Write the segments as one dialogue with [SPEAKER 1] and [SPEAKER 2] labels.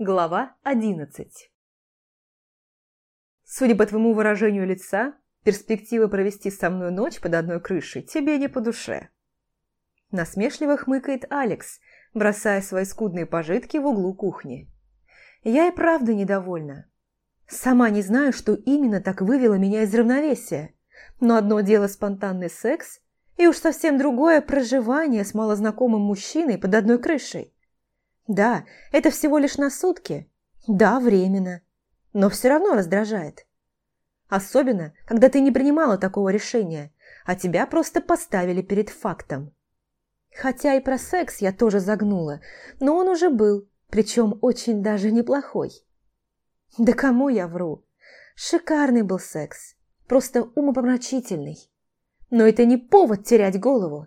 [SPEAKER 1] Глава 11 Судя по твоему выражению лица, перспектива провести со мной ночь под одной крышей тебе не по душе. Насмешливо хмыкает Алекс, бросая свои скудные пожитки в углу кухни. Я и правда недовольна. Сама не знаю, что именно так вывело меня из равновесия, но одно дело спонтанный секс, и уж совсем другое проживание с малознакомым мужчиной под одной крышей. Да, это всего лишь на сутки. Да, временно. Но все равно раздражает. Особенно, когда ты не принимала такого решения, а тебя просто поставили перед фактом. Хотя и про секс я тоже загнула, но он уже был, причем очень даже неплохой. Да кому я вру? Шикарный был секс, просто умопомрачительный. Но это не повод терять голову.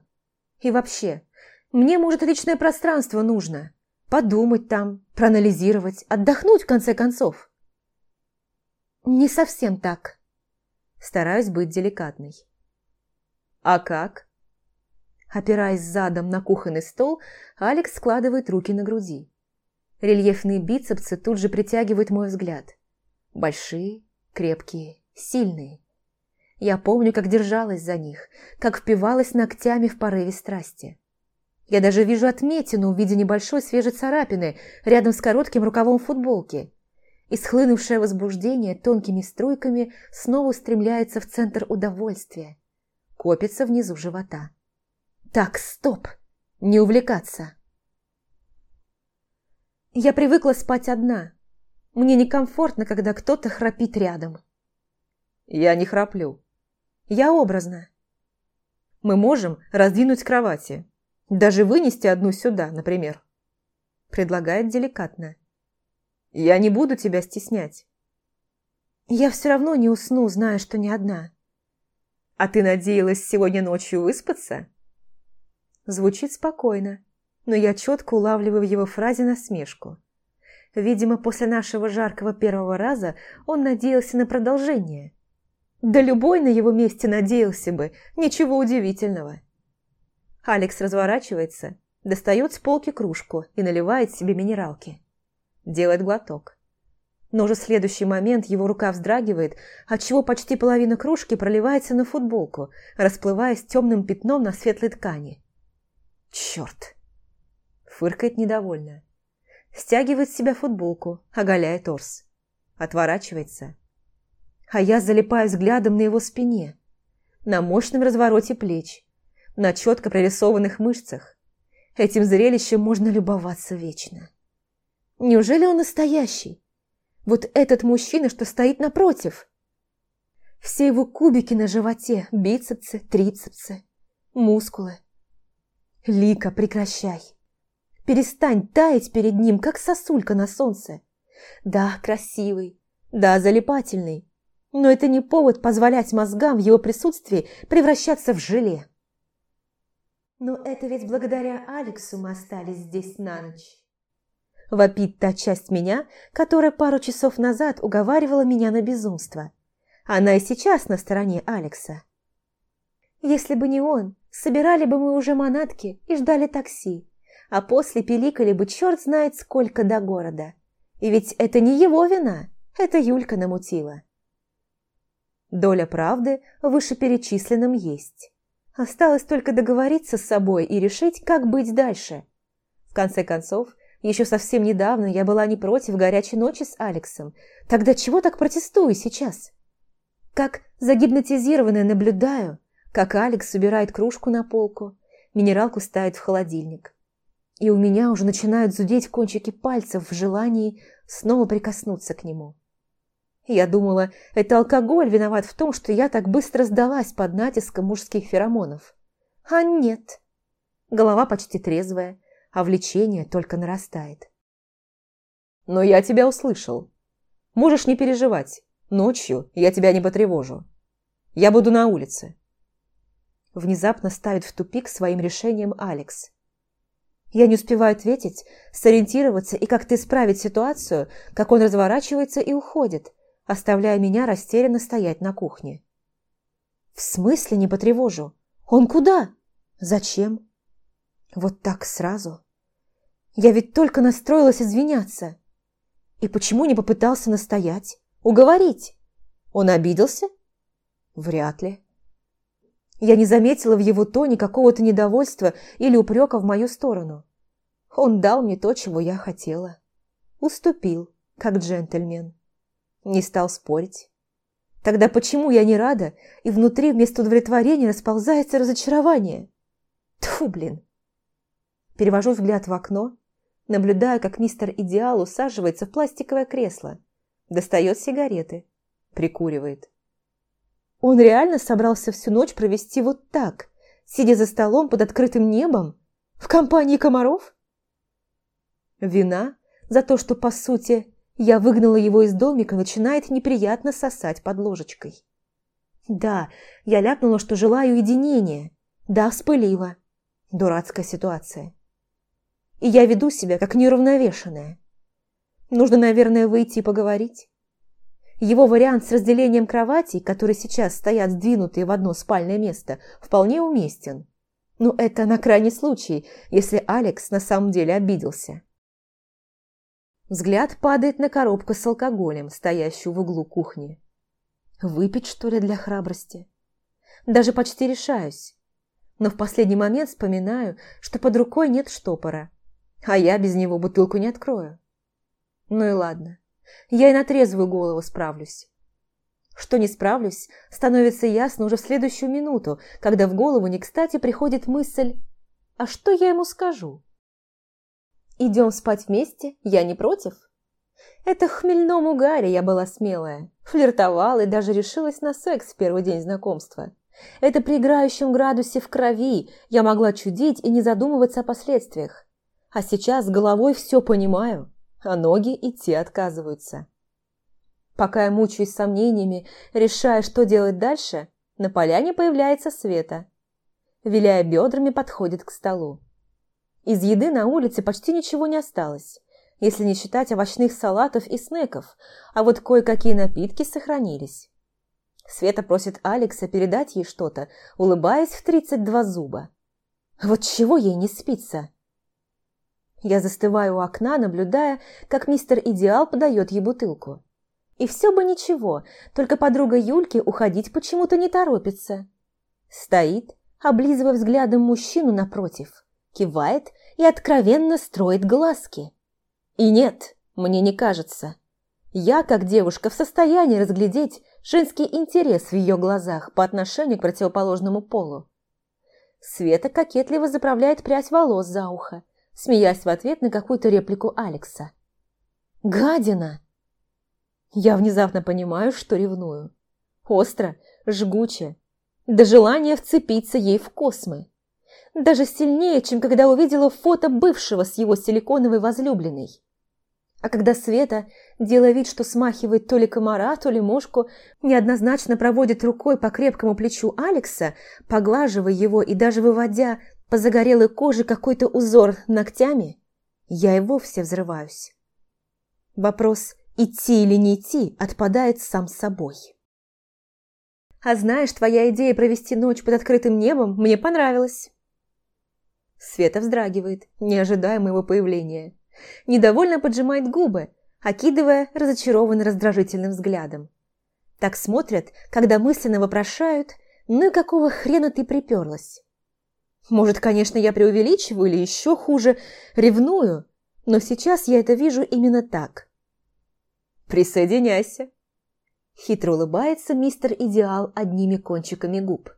[SPEAKER 1] И вообще, мне, может, личное пространство нужно – подумать там, проанализировать, отдохнуть в конце концов. Не совсем так. Стараюсь быть деликатной. А как? Опираясь задом на кухонный стол, Алекс складывает руки на груди. Рельефные бицепсы тут же притягивают мой взгляд. Большие, крепкие, сильные. Я помню, как держалась за них, как впивалась ногтями в порыве страсти. Я даже вижу отметину в виде небольшой свежей царапины рядом с коротким рукавом футболки. И схлынувшее возбуждение тонкими струйками снова устремляется в центр удовольствия. Копится внизу живота. Так, стоп! Не увлекаться. Я привыкла спать одна. Мне некомфортно, когда кто-то храпит рядом. Я не храплю. Я образно. Мы можем раздвинуть кровати, даже вынести одну сюда, например. Предлагает деликатно. Я не буду тебя стеснять. Я все равно не усну, зная, что не одна. А ты надеялась сегодня ночью выспаться? Звучит спокойно, но я четко улавливаю в его фразе насмешку. Видимо, после нашего жаркого первого раза он надеялся на продолжение. Да любой на его месте надеялся бы, ничего удивительного. Алекс разворачивается, достает с полки кружку и наливает себе минералки. Делает глоток. Но уже в следующий момент его рука вздрагивает, отчего почти половина кружки проливается на футболку, расплываясь темным пятном на светлой ткани. «Черт!» Фыркает недовольно. Стягивает с себя футболку, оголяя торс. Отворачивается. А я залипаю взглядом на его спине, на мощном развороте плеч, на четко прорисованных мышцах. Этим зрелищем можно любоваться вечно. Неужели он настоящий? Вот этот мужчина, что стоит напротив. Все его кубики на животе, бицепсы, трицепсы, мускулы. Лика, прекращай. Перестань таять перед ним, как сосулька на солнце. Да, красивый, да, залипательный, но это не повод позволять мозгам в его присутствии превращаться в желе. Но это ведь благодаря Алексу мы остались здесь на ночь. Вопит та часть меня, которая пару часов назад уговаривала меня на безумство. Она и сейчас на стороне Алекса. Если бы не он, собирали бы мы уже манатки и ждали такси, а после пиликали бы черт знает сколько до города. И ведь это не его вина, это Юлька намутила. Доля правды в вышеперечисленном есть. Осталось только договориться с собой и решить, как быть дальше. В конце концов, еще совсем недавно я была не против горячей ночи с Алексом. Тогда чего так протестую сейчас? Как загипнотизированная наблюдаю, как Алекс убирает кружку на полку, минералку ставит в холодильник. И у меня уже начинают зудеть кончики пальцев в желании снова прикоснуться к нему. Я думала, это алкоголь виноват в том, что я так быстро сдалась под натиском мужских феромонов. А нет. Голова почти трезвая, а влечение только нарастает. Но я тебя услышал. Можешь не переживать. Ночью я тебя не потревожу. Я буду на улице. Внезапно ставит в тупик своим решением Алекс. Я не успеваю ответить, сориентироваться и как-то исправить ситуацию, как он разворачивается и уходит, оставляя меня растерянно стоять на кухне. «В смысле не потревожу? Он куда? Зачем? Вот так сразу? Я ведь только настроилась извиняться. И почему не попытался настоять, уговорить? Он обиделся? Вряд ли. Я не заметила в его тоне какого-то недовольства или упрека в мою сторону. Он дал мне то, чего я хотела. Уступил, как джентльмен. Не стал спорить. Тогда почему я не рада, и внутри вместо удовлетворения расползается разочарование? Тьфу, блин. Перевожу взгляд в окно, наблюдая, как мистер Идеал усаживается в пластиковое кресло, достает сигареты, прикуривает. Он реально собрался всю ночь провести вот так, сидя за столом под открытым небом, в компании комаров? Вина за то, что, по сути, я выгнала его из домика, начинает неприятно сосать под ложечкой. Да, я ляпнула, что желаю единения. Да, вспылила. Дурацкая ситуация. И я веду себя как неуравновешенная. Нужно, наверное, выйти и поговорить. Его вариант с разделением кроватей, которые сейчас стоят сдвинутые в одно спальное место, вполне уместен. Но это на крайний случай, если Алекс на самом деле обиделся. Взгляд падает на коробку с алкоголем, стоящую в углу кухни. Выпить, что ли, для храбрости? Даже почти решаюсь. Но в последний момент вспоминаю, что под рукой нет штопора, а я без него бутылку не открою. Ну и ладно, я и на трезвую голову справлюсь. Что не справлюсь, становится ясно уже в следующую минуту, когда в голову не кстати приходит мысль «А что я ему скажу?» Идем спать вместе, я не против. Это в хмельном угаре я была смелая, флиртовала и даже решилась на секс в первый день знакомства. Это при играющем градусе в крови я могла чудить и не задумываться о последствиях. А сейчас головой все понимаю, а ноги идти отказываются. Пока я мучаюсь сомнениями, решая, что делать дальше, на поляне появляется Света. Виляя бедрами, подходит к столу. Из еды на улице почти ничего не осталось, если не считать овощных салатов и снеков, а вот кое-какие напитки сохранились. Света просит Алекса передать ей что-то, улыбаясь в 32 зуба. Вот чего ей не спится? Я застываю у окна, наблюдая, как мистер Идеал подает ей бутылку. И все бы ничего, только подруга Юльки уходить почему-то не торопится. Стоит, облизывая взглядом мужчину напротив кивает и откровенно строит глазки. И нет, мне не кажется. Я, как девушка, в состоянии разглядеть женский интерес в ее глазах по отношению к противоположному полу. Света кокетливо заправляет прядь волос за ухо, смеясь в ответ на какую-то реплику Алекса. «Гадина!» Я внезапно понимаю, что ревную. Остро, жгуче, до желания вцепиться ей в космы даже сильнее, чем когда увидела фото бывшего с его силиконовой возлюбленной. А когда Света, делая вид, что смахивает то ли комара, то ли мошку, неоднозначно проводит рукой по крепкому плечу Алекса, поглаживая его и даже выводя по загорелой коже какой-то узор ногтями, я и вовсе взрываюсь. Вопрос «идти или не идти» отпадает сам собой. А знаешь, твоя идея провести ночь под открытым небом мне понравилась. Света вздрагивает, не ожидая моего появления. Недовольно поджимает губы, окидывая разочарованно раздражительным взглядом. Так смотрят, когда мысленно вопрошают, ну и какого хрена ты приперлась? Может, конечно, я преувеличиваю или еще хуже, ревную, но сейчас я это вижу именно так. Присоединяйся. Хитро улыбается мистер Идеал одними кончиками губ.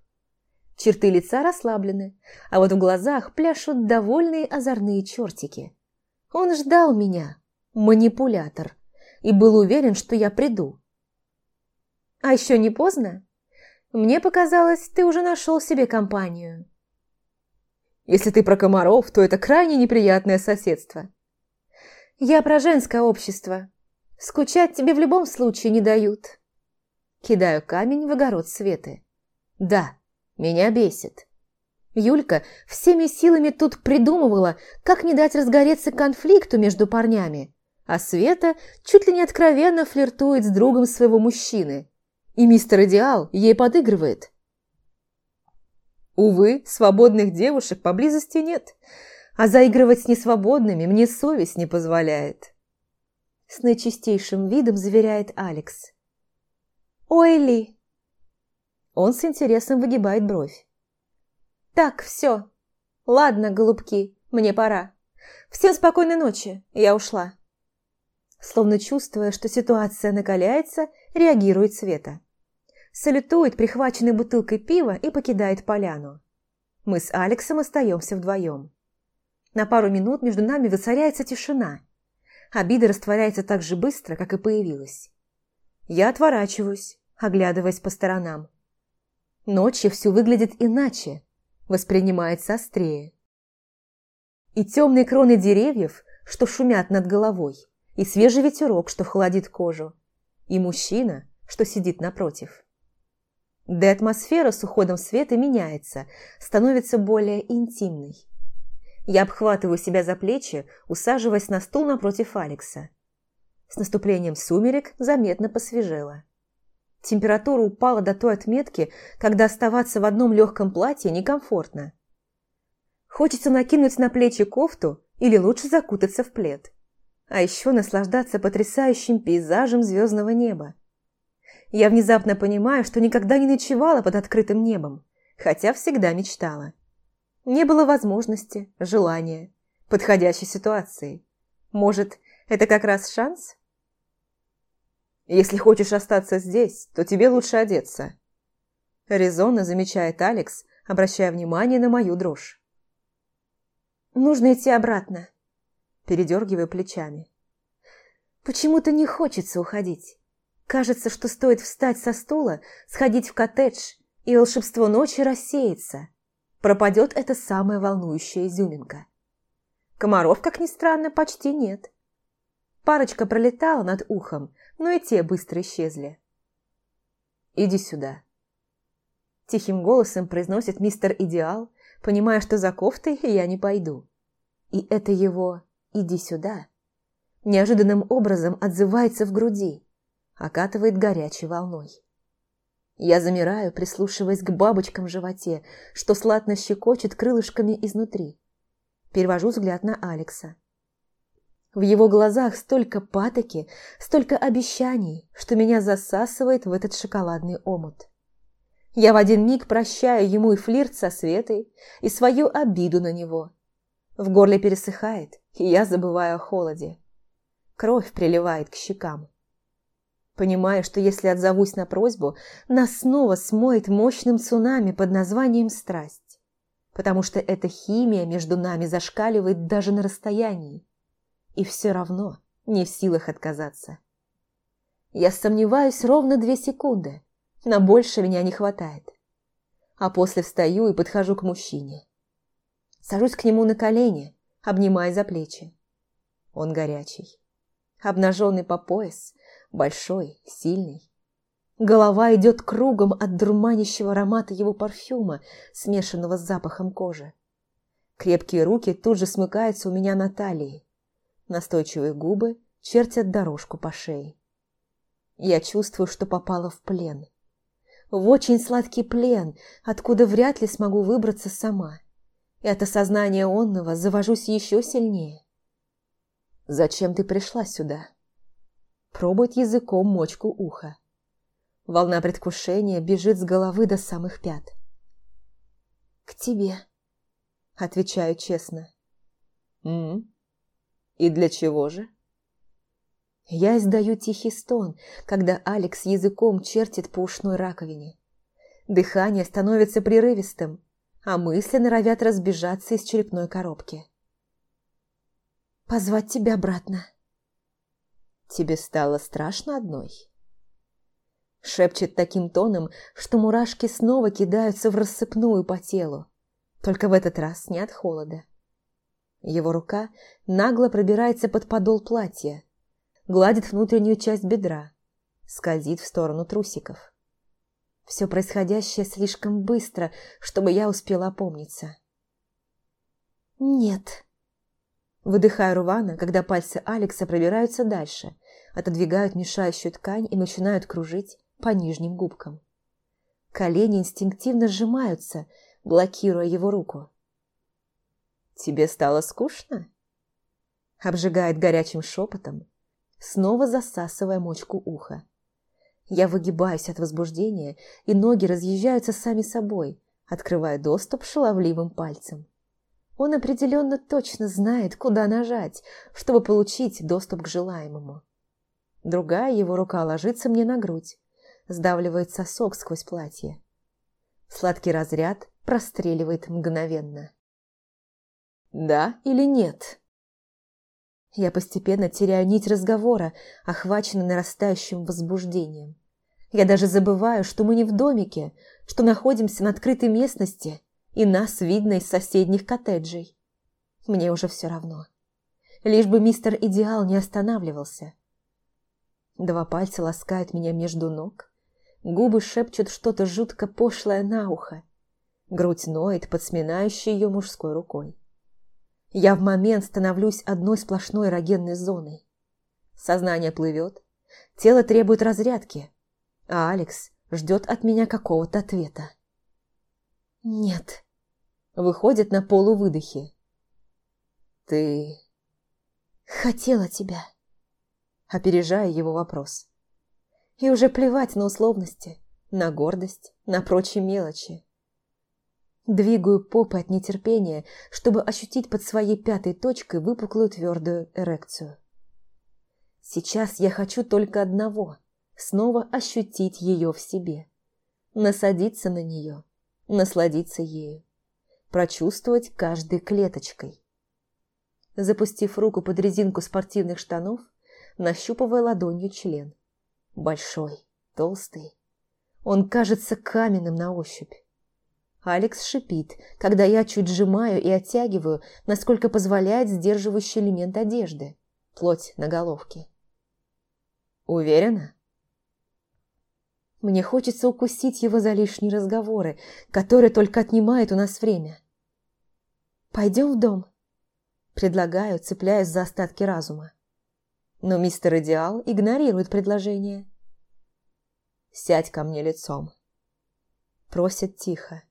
[SPEAKER 1] Черты лица расслаблены, а вот в глазах пляшут довольные озорные чертики. Он ждал меня, манипулятор, и был уверен, что я приду. А еще не поздно? Мне показалось, ты уже нашел себе компанию. Если ты про комаров, то это крайне неприятное соседство. Я про женское общество. Скучать тебе в любом случае не дают. Кидаю камень в огород Светы. Да, меня бесит. Юлька всеми силами тут придумывала, как не дать разгореться конфликту между парнями, а Света чуть ли не откровенно флиртует с другом своего мужчины. И мистер Идеал ей подыгрывает. Увы, свободных девушек поблизости нет, а заигрывать с несвободными мне совесть не позволяет. с наичистейшим видом заверяет Алекс. «Ой, Ли!» Он с интересом выгибает бровь. «Так, все. Ладно, голубки, мне пора. Всем спокойной ночи, я ушла». Словно чувствуя, что ситуация накаляется, реагирует Света. Салютует прихваченной бутылкой пива и покидает поляну. Мы с Алексом остаемся вдвоем. На пару минут между нами воцаряется тишина. Обида растворяется так же быстро, как и появилась. Я отворачиваюсь, оглядываясь по сторонам. Ночью все выглядит иначе, воспринимается острее. И темные кроны деревьев, что шумят над головой, и свежий ветерок, что холодит кожу, и мужчина, что сидит напротив. Да и атмосфера с уходом света меняется, становится более интимной. Я обхватываю себя за плечи, усаживаясь на стул напротив Алекса. С наступлением сумерек заметно посвежело. Температура упала до той отметки, когда оставаться в одном легком платье некомфортно. Хочется накинуть на плечи кофту или лучше закутаться в плед. А еще наслаждаться потрясающим пейзажем звездного неба. Я внезапно понимаю, что никогда не ночевала под открытым небом, хотя всегда мечтала. Не было возможности, желания, подходящей ситуации. Может, это как раз шанс? Если хочешь остаться здесь, то тебе лучше одеться. Резонно замечает Алекс, обращая внимание на мою дрожь. Нужно идти обратно. Передергиваю плечами. Почему-то не хочется уходить. Кажется, что стоит встать со стула, сходить в коттедж, и волшебство ночи рассеется. Пропадет эта самая волнующая изюминка. Комаров, как ни странно, почти нет. Парочка пролетала над ухом, но и те быстро исчезли. «Иди сюда», – тихим голосом произносит мистер Идеал, понимая, что за кофтой я не пойду. И это его «иди сюда» неожиданным образом отзывается в груди, окатывает горячей волной. Я замираю, прислушиваясь к бабочкам в животе, что сладно щекочет крылышками изнутри. Перевожу взгляд на Алекса. В его глазах столько патоки, столько обещаний, что меня засасывает в этот шоколадный омут. Я в один миг прощаю ему и флирт со Светой, и свою обиду на него. В горле пересыхает, и я забываю о холоде. Кровь приливает к щекам. Понимаю, что если отзовусь на просьбу, нас снова смоет мощным цунами под названием «страсть», потому что эта химия между нами зашкаливает даже на расстоянии и все равно не в силах отказаться. Я сомневаюсь ровно две секунды, на больше меня не хватает. А после встаю и подхожу к мужчине. Сажусь к нему на колени, обнимая за плечи. Он горячий. Обнаженный по пояс, большой, сильный. Голова идет кругом от дурманящего аромата его парфюма, смешанного с запахом кожи. Крепкие руки тут же смыкаются у меня на талии. Настойчивые губы чертят дорожку по шее. Я чувствую, что попала в плен. В очень сладкий плен, откуда вряд ли смогу выбраться сама. И от осознания онного завожусь еще сильнее. «Зачем ты пришла сюда?» Пробует языком мочку уха. Волна предвкушения бежит с головы до самых пят. «К тебе», — отвечаю честно. «М-м, и для чего же? Я издаю тихий стон, когда Алекс языком чертит по ушной раковине. Дыхание становится прерывистым, а мысли норовят разбежаться из черепной коробки. «Позвать тебя обратно». «Тебе стало страшно одной?» Шепчет таким тоном, что мурашки снова кидаются в рассыпную по телу, только в этот раз не от холода. Его рука нагло пробирается под подол платья, гладит внутреннюю часть бедра, скользит в сторону трусиков. Все происходящее слишком быстро, чтобы я успела опомниться. «Нет». Выдыхаю рвано, когда пальцы Алекса пробираются дальше, отодвигают мешающую ткань и начинают кружить по нижним губкам. Колени инстинктивно сжимаются, блокируя его руку. «Тебе стало скучно?» Обжигает горячим шепотом, снова засасывая мочку уха. Я выгибаюсь от возбуждения, и ноги разъезжаются сами собой, открывая доступ шаловливым пальцем. Он определенно точно знает, куда нажать, чтобы получить доступ к желаемому. Другая его рука ложится мне на грудь, сдавливает сосок сквозь платье. Сладкий разряд простреливает мгновенно. «Да или нет?» Я постепенно теряю нить разговора, охваченный нарастающим возбуждением. Я даже забываю, что мы не в домике, что находимся на открытой местности, и нас видно из соседних коттеджей. Мне уже все равно. Лишь бы мистер Идеал не останавливался. Два пальца ласкают меня между ног, губы шепчут что-то жутко пошлое на ухо, грудь ноет под сминающей ее мужской рукой. Я в момент становлюсь одной сплошной эрогенной зоной. Сознание плывет, тело требует разрядки, а Алекс ждет от меня какого-то ответа. «Нет», — выходит на полувыдохе. «Ты...» «Хотела тебя», опережая его вопрос. И уже плевать на условности, на гордость, на прочие мелочи. Двигаю попой от нетерпения, чтобы ощутить под своей пятой точкой выпуклую твердую эрекцию. Сейчас я хочу только одного – снова ощутить ее в себе. Насадиться на нее, насладиться ею, прочувствовать каждой клеточкой. Запустив руку под резинку спортивных штанов, нащупывая ладонью член. Большой, толстый. Он кажется каменным на ощупь. Алекс шипит, когда я чуть сжимаю и оттягиваю, насколько позволяет сдерживающий элемент одежды, плоть на головке. Уверена? Мне хочется укусить его за лишние разговоры, которые только отнимают у нас время. «Пойдем в дом», – предлагаю, цепляясь за остатки разума. Но мистер Идеал игнорирует предложение. «Сядь ко мне лицом», – просит тихо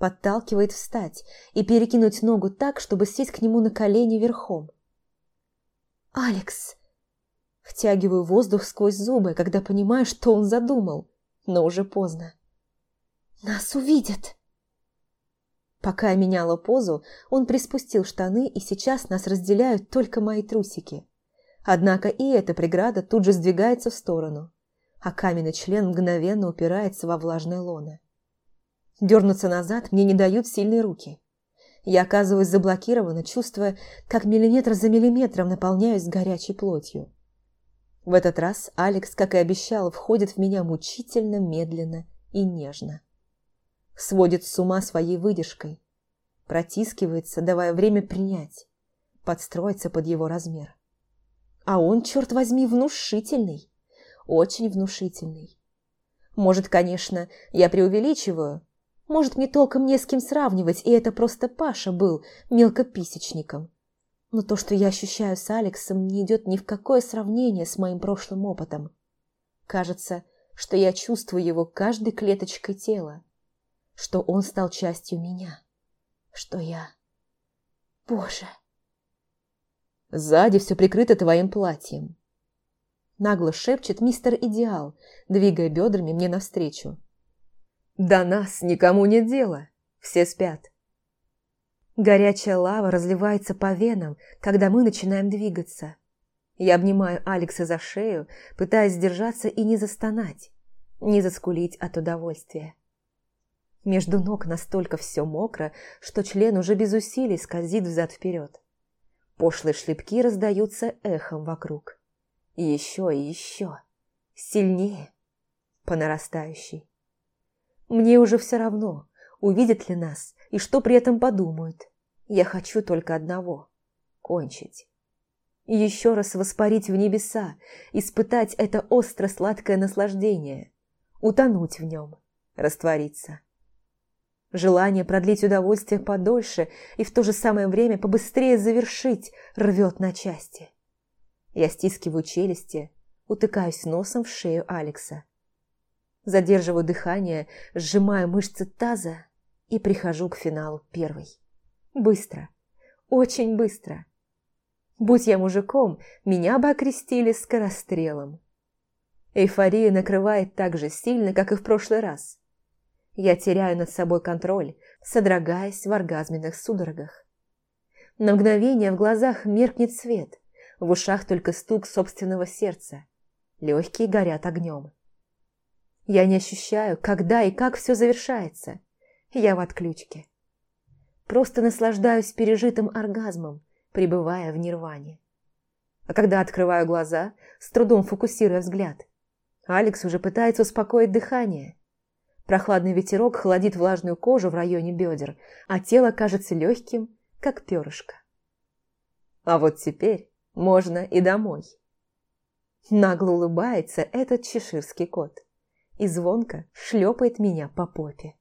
[SPEAKER 1] подталкивает встать и перекинуть ногу так, чтобы сесть к нему на колени верхом. «Алекс!» Втягиваю воздух сквозь зубы, когда понимаю, что он задумал, но уже поздно. «Нас увидят!» Пока я меняла позу, он приспустил штаны, и сейчас нас разделяют только мои трусики. Однако и эта преграда тут же сдвигается в сторону, а каменный член мгновенно упирается во влажное лоно. Дернуться назад мне не дают сильные руки. Я оказываюсь заблокирована, чувствуя, как миллиметр за миллиметром наполняюсь горячей плотью. В этот раз Алекс, как и обещал, входит в меня мучительно, медленно и нежно. Сводит с ума своей выдержкой. Протискивается, давая время принять, подстроиться под его размер. А он, черт возьми, внушительный. Очень внушительный. Может, конечно, я преувеличиваю, может, мне толком не с кем сравнивать, и это просто Паша был мелкописечником. Но то, что я ощущаю с Алексом, не идет ни в какое сравнение с моим прошлым опытом. Кажется, что я чувствую его каждой клеточкой тела, что он стал частью меня, что я... Боже! Сзади все прикрыто твоим платьем. Нагло шепчет мистер Идеал, двигая бедрами мне навстречу. До нас никому нет дела, все спят. Горячая лава разливается по венам, когда мы начинаем двигаться. Я обнимаю Алекса за шею, пытаясь сдержаться и не застонать, не заскулить от удовольствия. Между ног настолько все мокро, что член уже без усилий скользит взад-вперед. Пошлые шлепки раздаются эхом вокруг. И еще и еще. Сильнее. По нарастающей. Мне уже все равно, увидят ли нас и что при этом подумают. Я хочу только одного – кончить. И еще раз воспарить в небеса, испытать это остро-сладкое наслаждение, утонуть в нем, раствориться. Желание продлить удовольствие подольше и в то же самое время побыстрее завершить рвет на части. Я стискиваю челюсти, утыкаюсь носом в шею Алекса. Задерживаю дыхание, сжимаю мышцы таза и прихожу к финалу первой. Быстро. Очень быстро. Будь я мужиком, меня бы окрестили скорострелом. Эйфория накрывает так же сильно, как и в прошлый раз. Я теряю над собой контроль, содрогаясь в оргазменных судорогах. На мгновение в глазах меркнет свет, в ушах только стук собственного сердца. Легкие горят огнем. Я не ощущаю, когда и как все завершается. Я в отключке. Просто наслаждаюсь пережитым оргазмом, пребывая в нирване. А когда открываю глаза, с трудом фокусируя взгляд, Алекс уже пытается успокоить дыхание. Прохладный ветерок холодит влажную кожу в районе бедер, а тело кажется легким, как перышко. А вот теперь можно и домой. Нагло улыбается этот чеширский кот и звонко шлепает меня по попе.